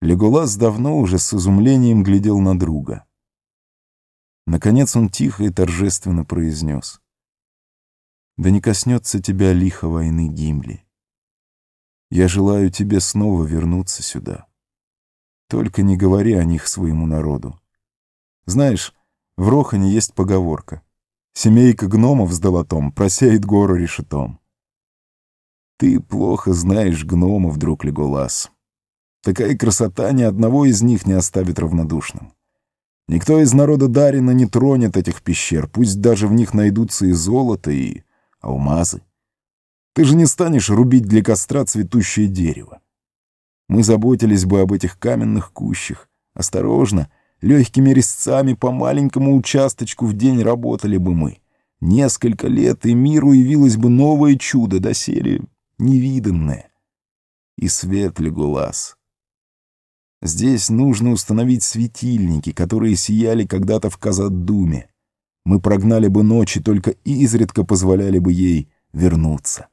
Леголас давно уже с изумлением глядел на друга. Наконец он тихо и торжественно произнес. «Да не коснется тебя лихо войны Гимли. Я желаю тебе снова вернуться сюда. Только не говори о них своему народу. Знаешь, в Рохане есть поговорка. Семейка гномов с долотом просеет гору решетом. Ты плохо знаешь гномов, друг Леголас. Такая красота ни одного из них не оставит равнодушным. Никто из народа Дарина не тронет этих пещер, пусть даже в них найдутся и золото, и алмазы. Ты же не станешь рубить для костра цветущее дерево. Мы заботились бы об этих каменных кущах. Осторожно, легкими резцами по маленькому участочку в день работали бы мы. Несколько лет, и миру явилось бы новое чудо, доселе невиданное. И свет Легулас. Здесь нужно установить светильники, которые сияли когда-то в Казадуме. Мы прогнали бы ночи, только изредка позволяли бы ей вернуться.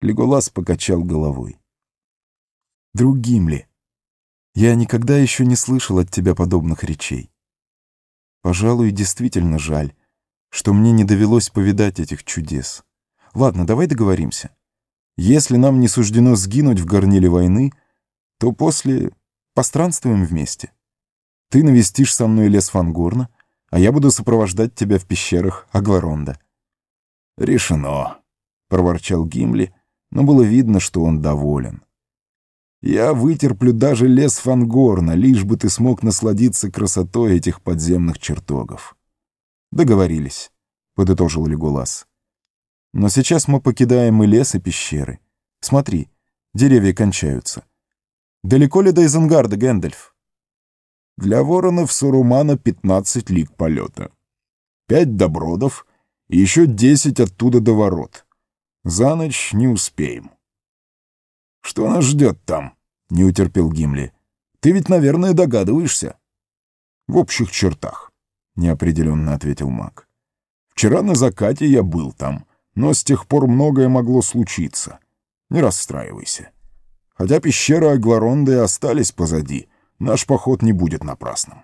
Леголас покачал головой. «Друг Гимли, я никогда еще не слышал от тебя подобных речей. Пожалуй, действительно жаль, что мне не довелось повидать этих чудес. Ладно, давай договоримся. Если нам не суждено сгинуть в горниле войны — то после постранствуем вместе. Ты навестишь со мной лес Фангорна, а я буду сопровождать тебя в пещерах Агларонда». «Решено», — проворчал Гимли, но было видно, что он доволен. «Я вытерплю даже лес Фангорна, лишь бы ты смог насладиться красотой этих подземных чертогов». «Договорились», — подытожил Легулас. «Но сейчас мы покидаем и лес, и пещеры. Смотри, деревья кончаются». Далеко ли до Изенгарда, Гэндальф? Для воронов Сурумана 15 лиг полета. Пять добродов и еще десять оттуда до ворот. За ночь не успеем. Что нас ждет там? Не утерпел Гимли. Ты ведь, наверное, догадываешься. В общих чертах, неопределенно ответил маг. Вчера на закате я был там, но с тех пор многое могло случиться. Не расстраивайся. Хотя пещеры Агларонды остались позади, наш поход не будет напрасным.